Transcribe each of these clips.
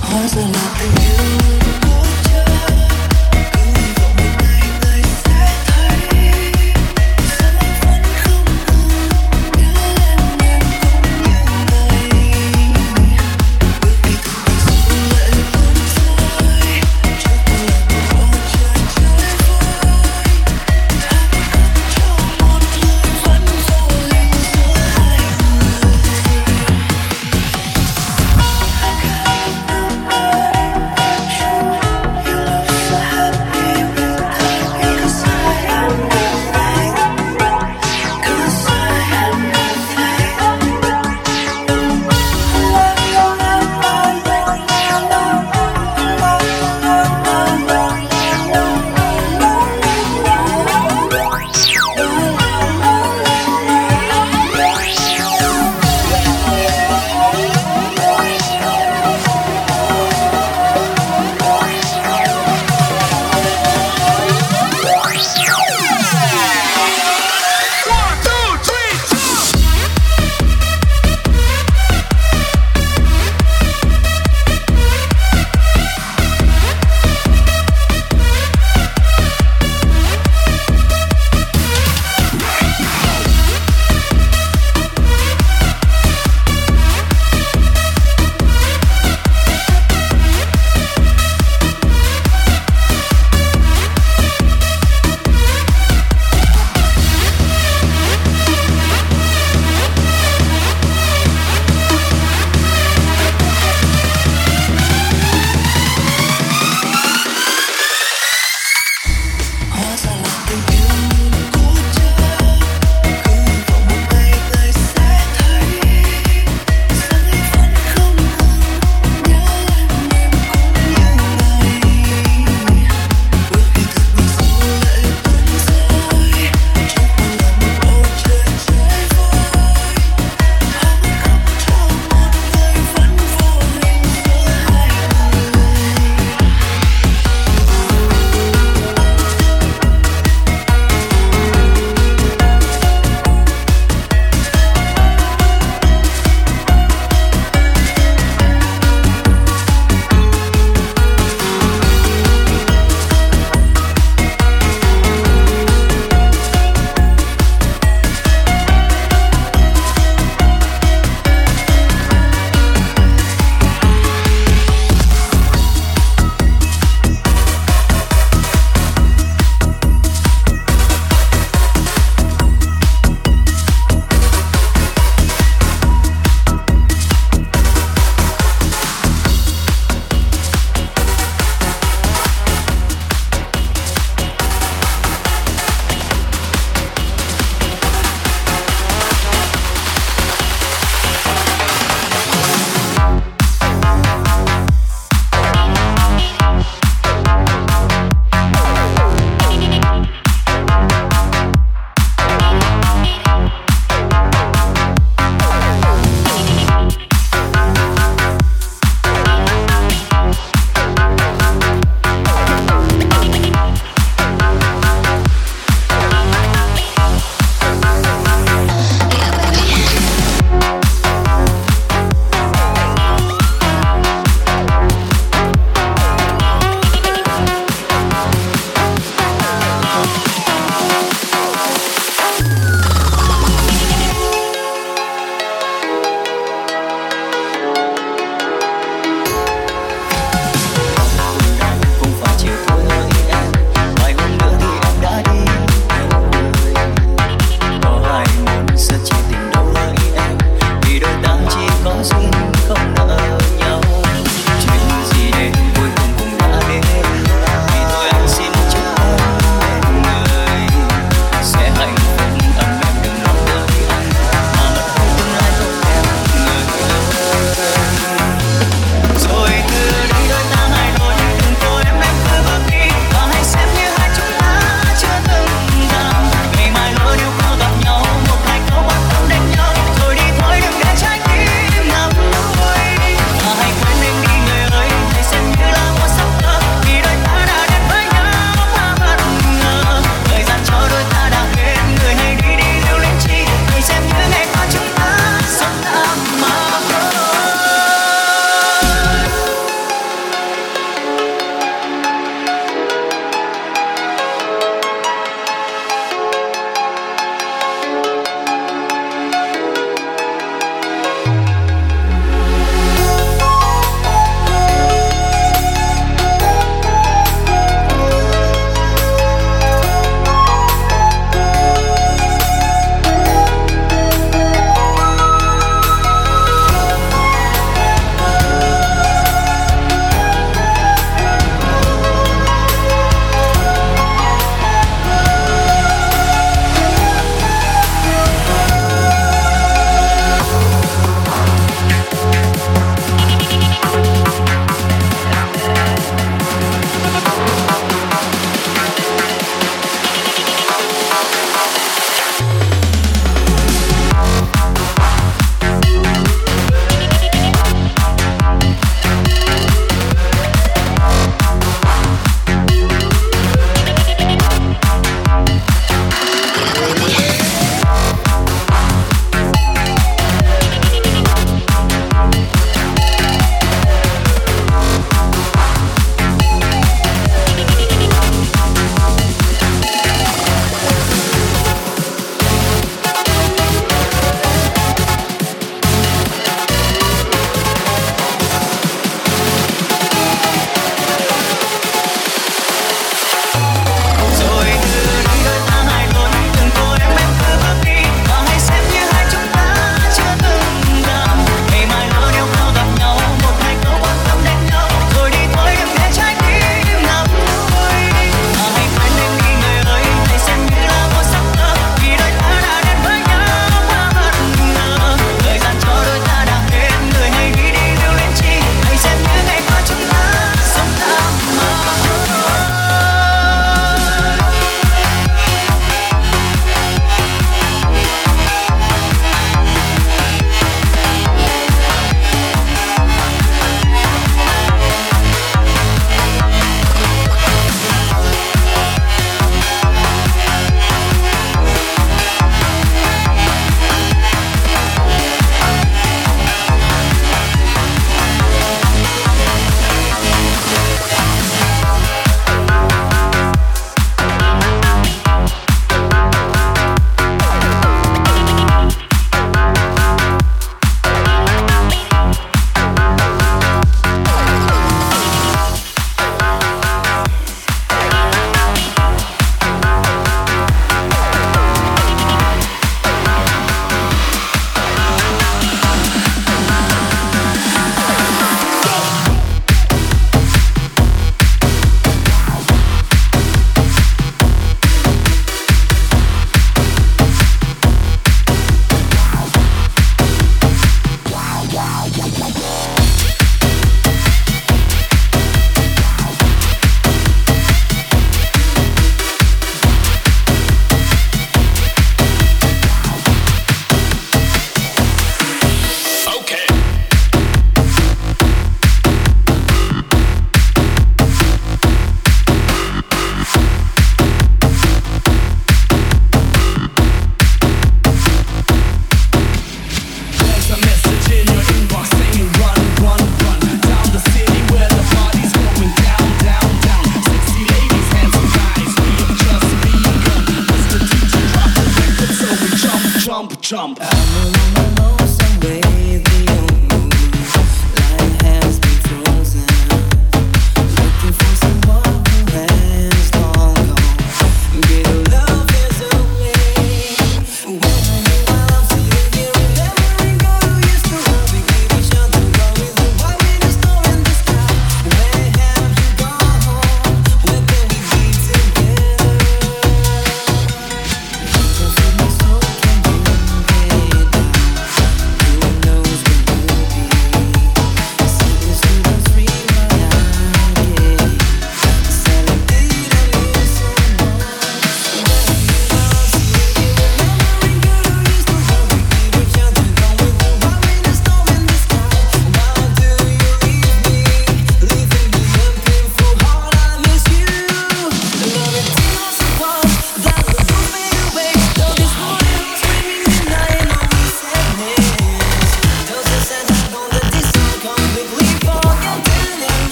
hóa ra là tình yêu.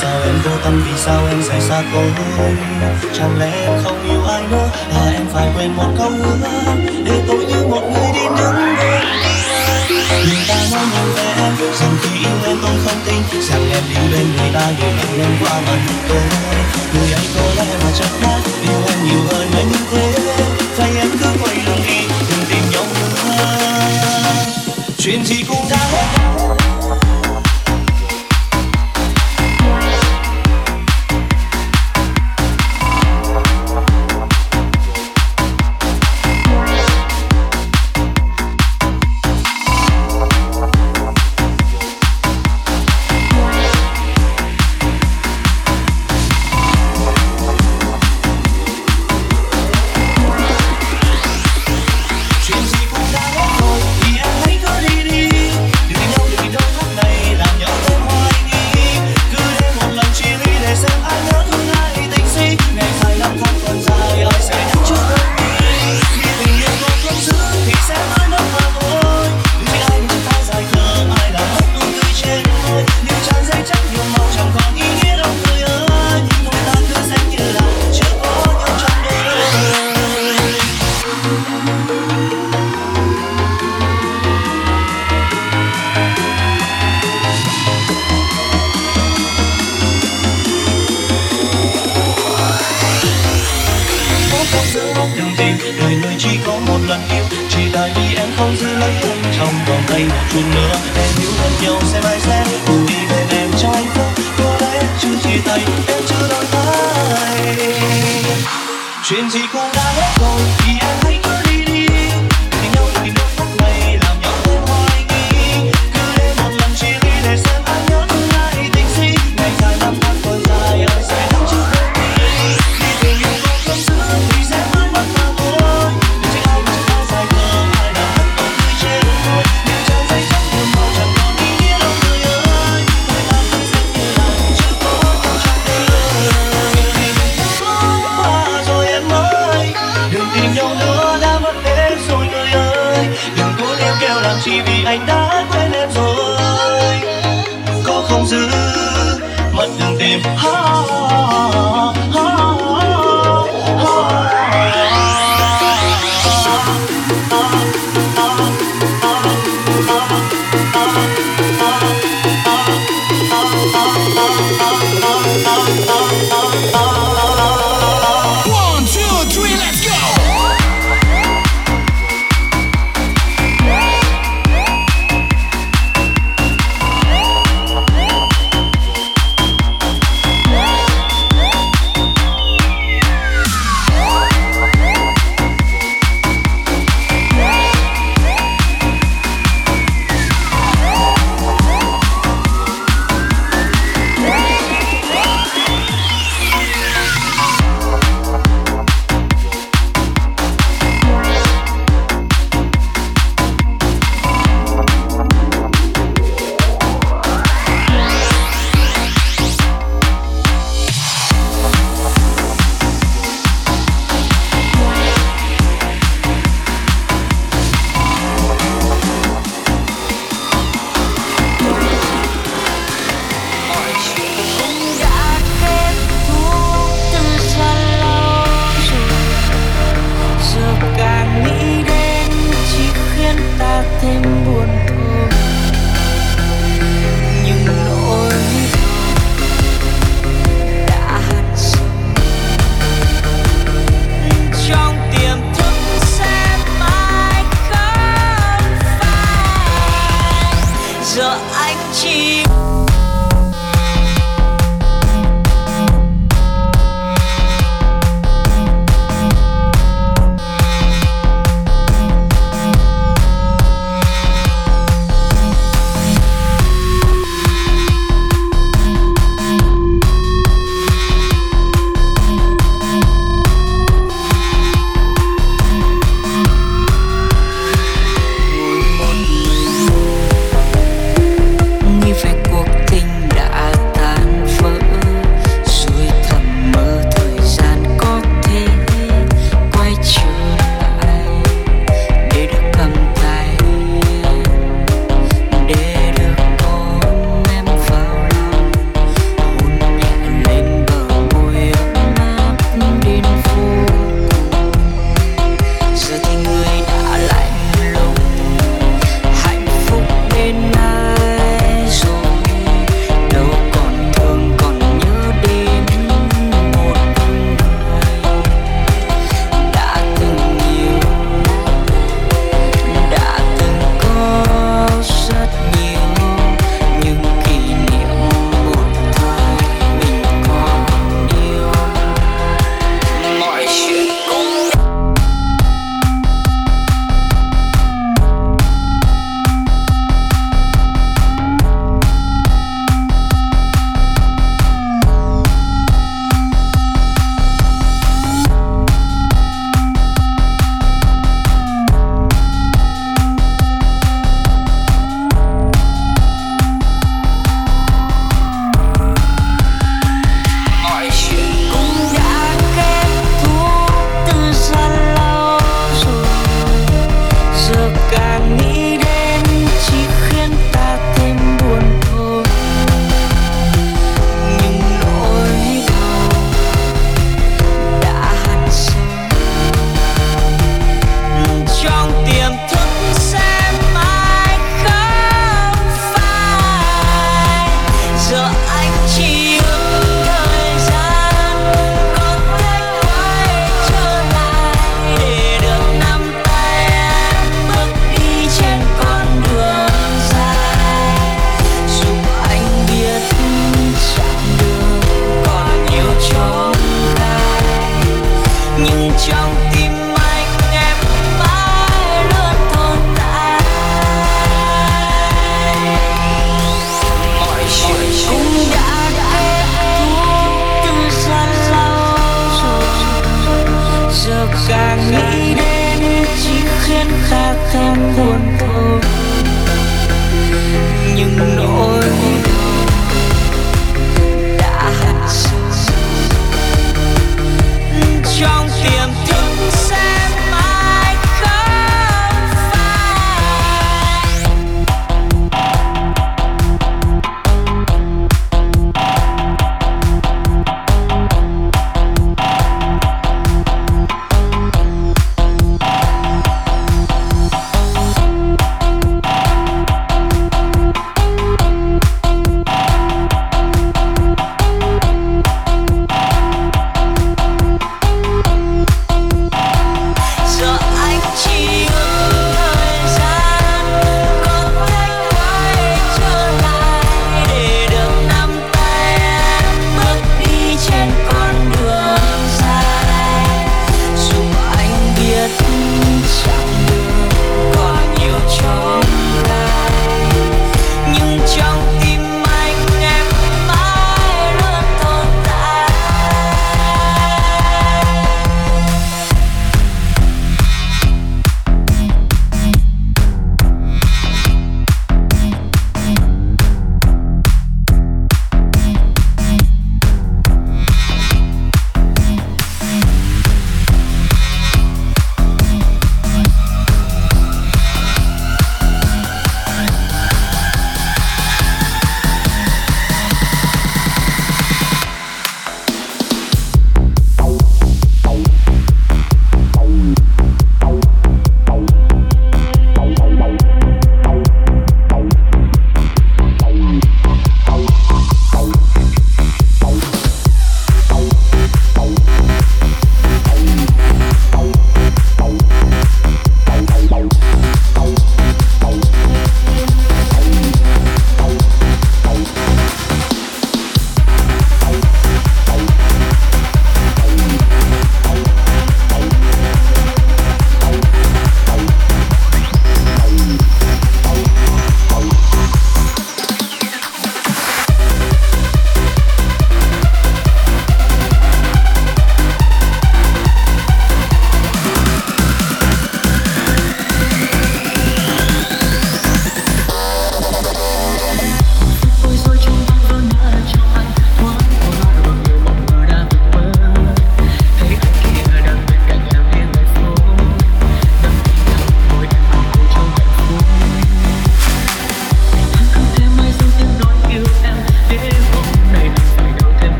Sao em vô tâm? Vì sao em rời xa tôi? Chẳng lẽ không yêu ai nữa mà em phải quên một câu hứa để tôi như một người đi đứng bên người ta nói nhiều về em, rằng khi yêu em tôi không tin. Rằng em đi bên người ta để anh em qua mặt tôi người ấy có lẽ mà chẳng đã yêu em nhiều hơn anh như thế. Vậy em cứ quay lưng đi, đừng tìm nhau nữa. Chuyện gì cũng đã hết.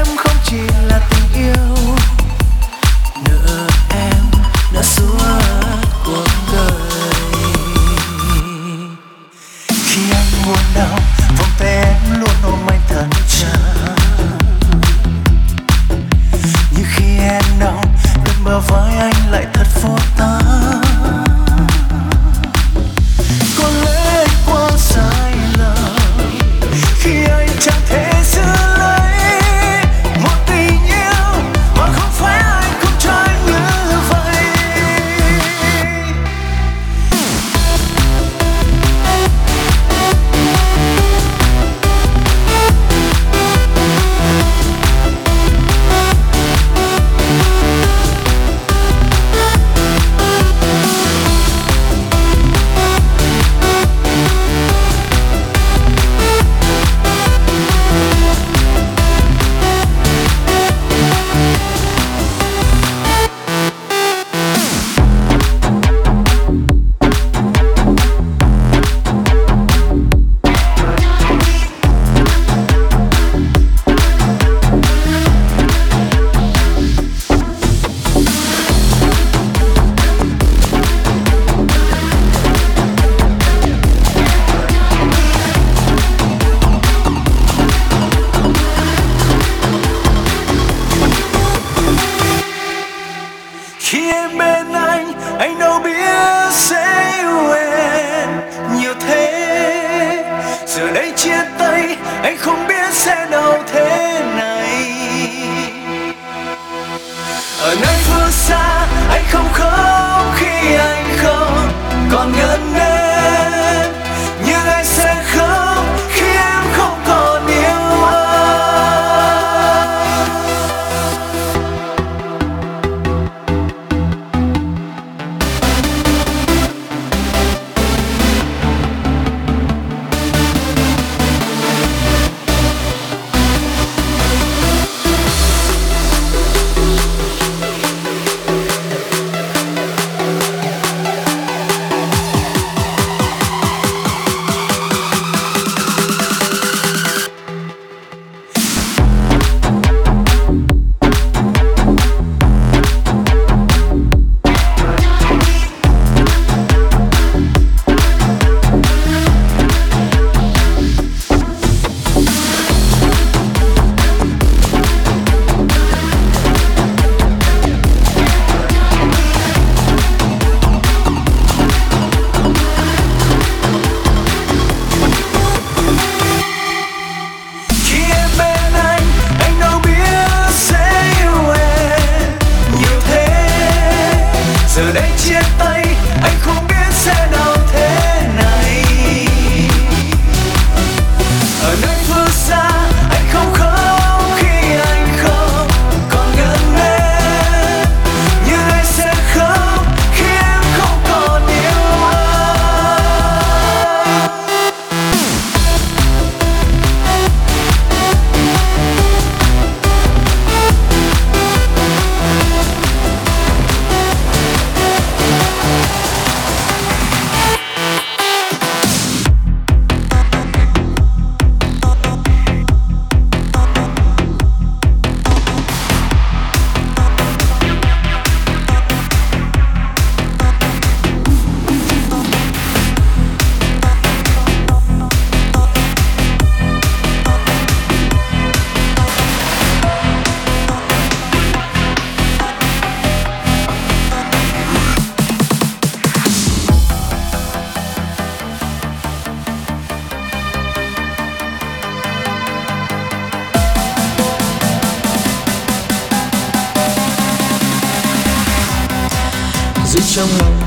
Em không chỉ là tình yêu. someone.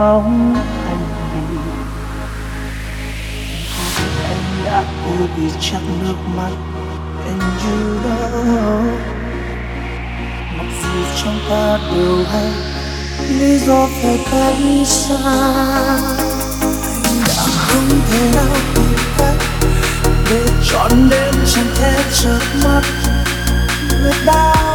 mong anh mình anh đã cô đi chắc nước mắt, em như đó mặc dù trong ta đều hay, lý do phải cách xa. Anh đã không thể nào tìm cách để chọn đêm chẳng thể chợt mắt. Người ta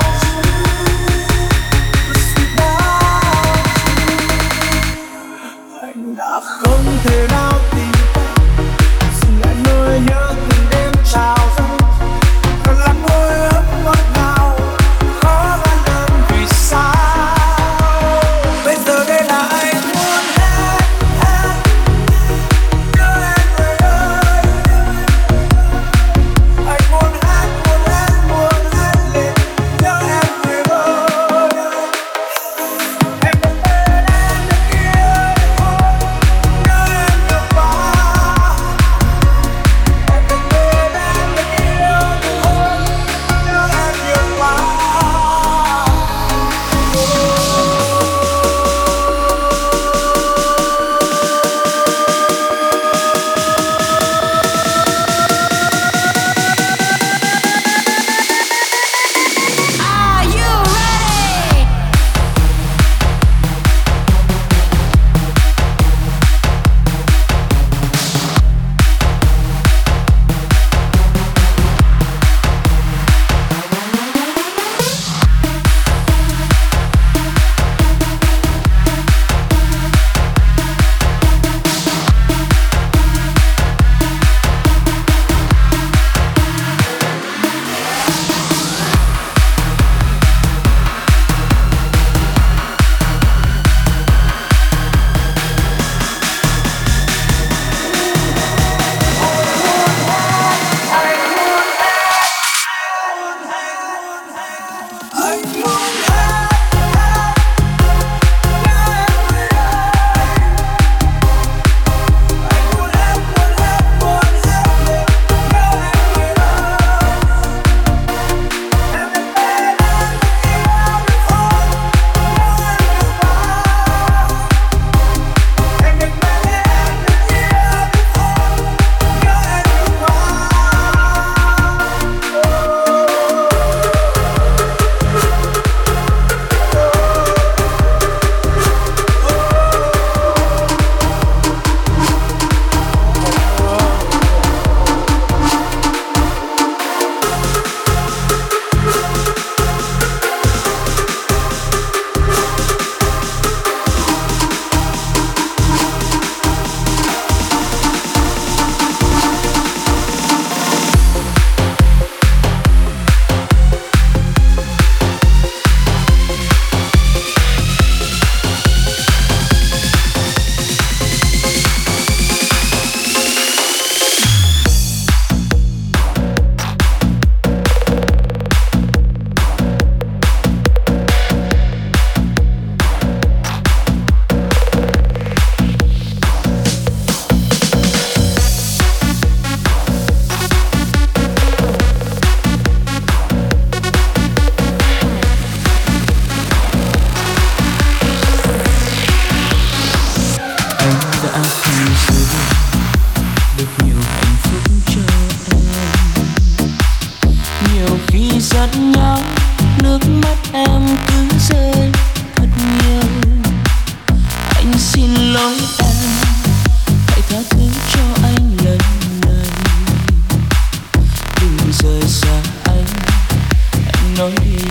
know you.